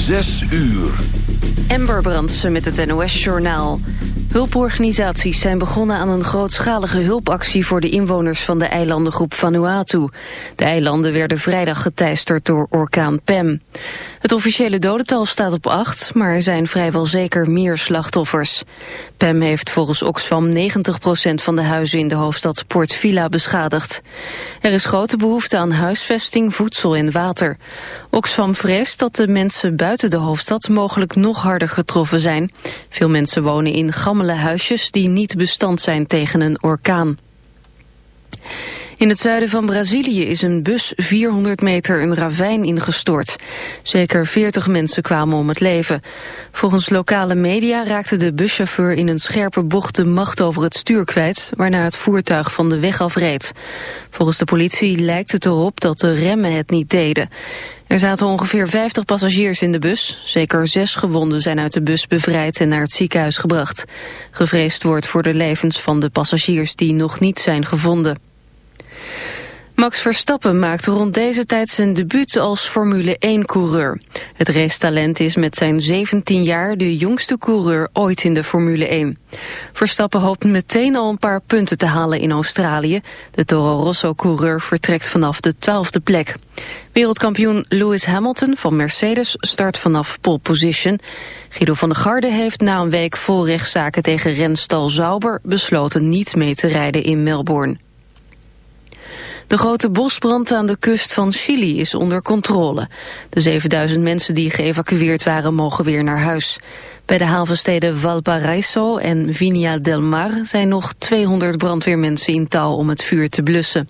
Zes uur. Ember Brandsen met het NOS-journaal. Hulporganisaties zijn begonnen aan een grootschalige hulpactie voor de inwoners van de eilandengroep Vanuatu. De eilanden werden vrijdag geteisterd door orkaan Pem. Het officiële dodental staat op acht, maar er zijn vrijwel zeker meer slachtoffers. Pem heeft volgens Oxfam 90% van de huizen in de hoofdstad Port Vila beschadigd. Er is grote behoefte aan huisvesting, voedsel en water. Oxfam vreest dat de mensen buiten de hoofdstad mogelijk nog harder getroffen zijn. Veel mensen wonen in gammele huisjes die niet bestand zijn tegen een orkaan. In het zuiden van Brazilië is een bus 400 meter een ravijn ingestort. Zeker 40 mensen kwamen om het leven. Volgens lokale media raakte de buschauffeur in een scherpe bocht de macht over het stuur kwijt, waarna het voertuig van de weg afreed. Volgens de politie lijkt het erop dat de remmen het niet deden. Er zaten ongeveer 50 passagiers in de bus. Zeker zes gewonden zijn uit de bus bevrijd en naar het ziekenhuis gebracht. Gevreesd wordt voor de levens van de passagiers die nog niet zijn gevonden. Max Verstappen maakt rond deze tijd zijn debuut als Formule 1-coureur. Het racetalent is met zijn 17 jaar de jongste coureur ooit in de Formule 1. Verstappen hoopt meteen al een paar punten te halen in Australië. De Toro Rosso-coureur vertrekt vanaf de twaalfde plek. Wereldkampioen Lewis Hamilton van Mercedes start vanaf pole position. Guido van der Garde heeft na een week vol rechtszaken tegen renstal Zauber besloten niet mee te rijden in Melbourne. De grote bosbrand aan de kust van Chili is onder controle. De 7000 mensen die geëvacueerd waren mogen weer naar huis. Bij de havensteden Valparaiso en Viña del Mar zijn nog 200 brandweermensen in touw om het vuur te blussen.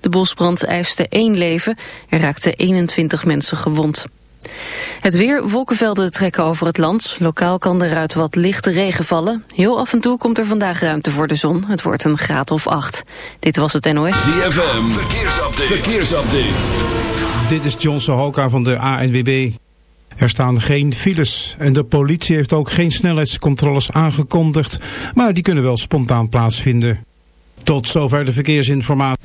De bosbrand eiste één leven, er raakten 21 mensen gewond. Het weer, wolkenvelden trekken over het land. Lokaal kan eruit wat lichte regen vallen. Heel af en toe komt er vandaag ruimte voor de zon. Het wordt een graad of acht. Dit was het NOS. ZFM, verkeersupdate. verkeersupdate. Dit is John Sohoka van de ANWB. Er staan geen files en de politie heeft ook geen snelheidscontroles aangekondigd. Maar die kunnen wel spontaan plaatsvinden. Tot zover de verkeersinformatie.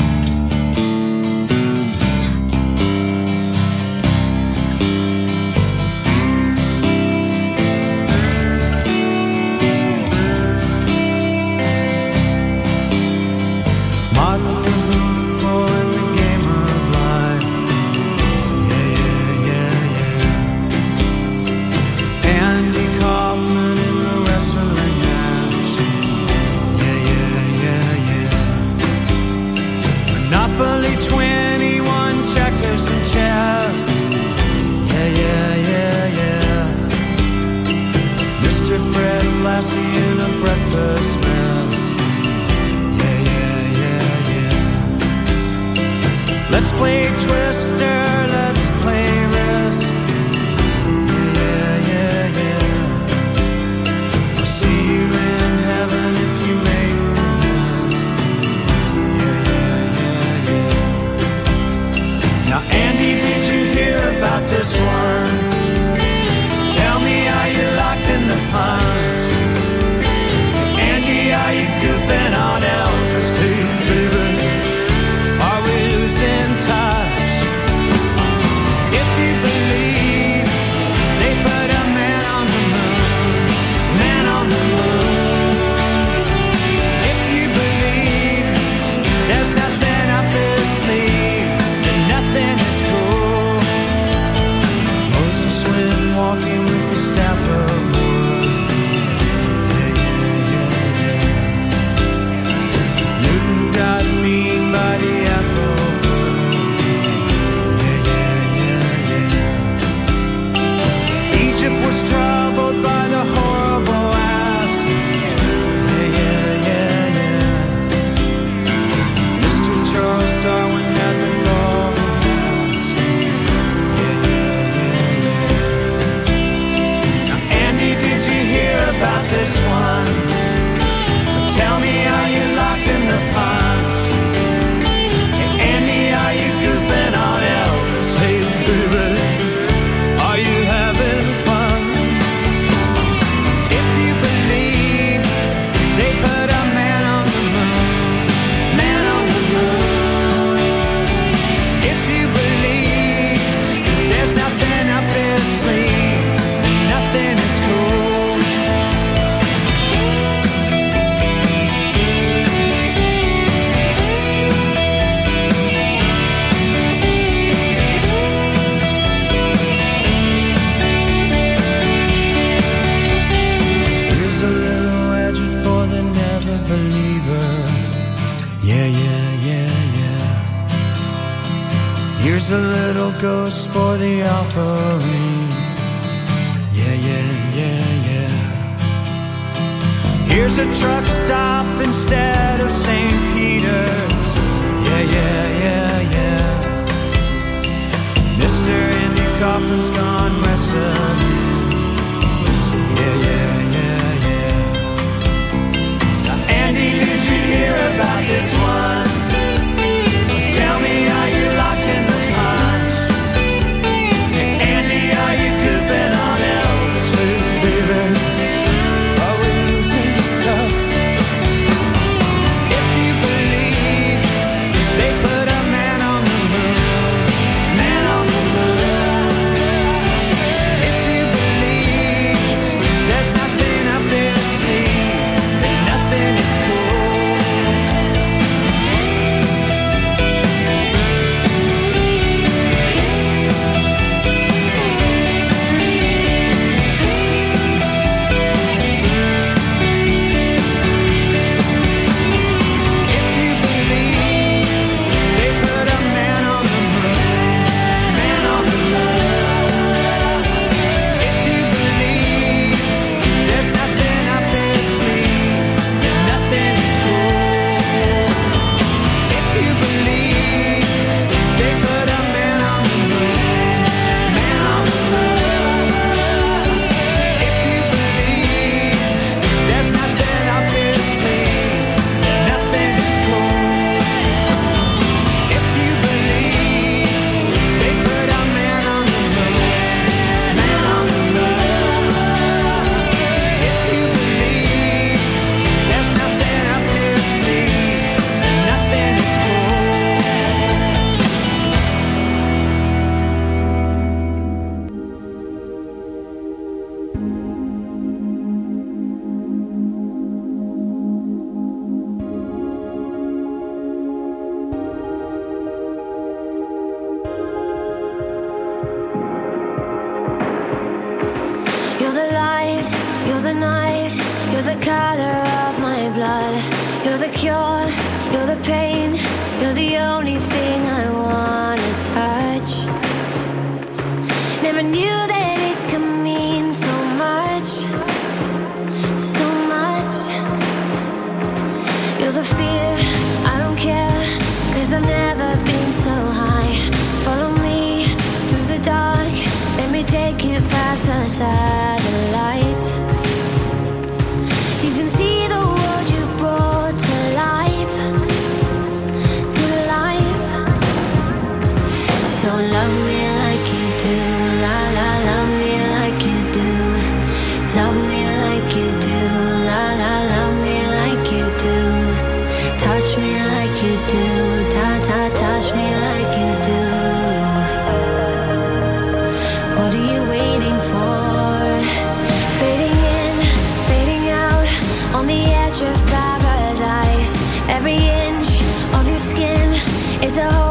Every inch of your skin is a holy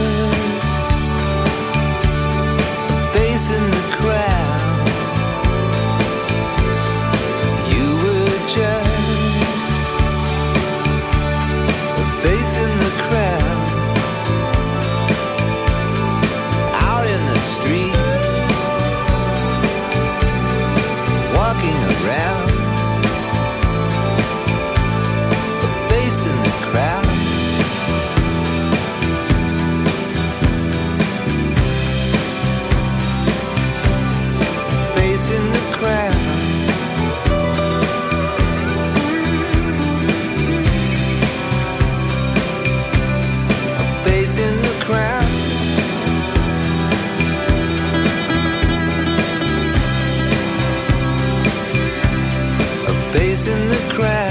the crowd.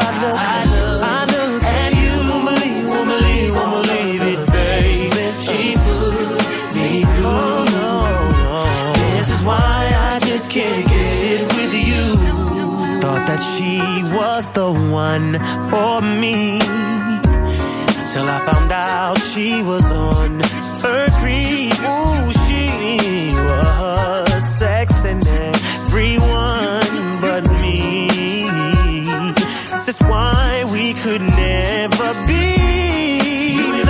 I I and you believe, believe, believe it, baby. She me oh, This is why I just can't get it with you. Thought that she was the one for me till I found out she was on her creep. That's why we could never be. You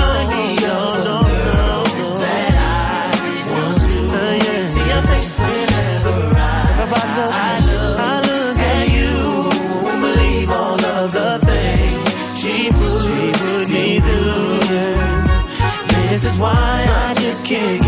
that I uh, See whenever I, I, look, I look at you. Believe all of the things she. This is why I just can't.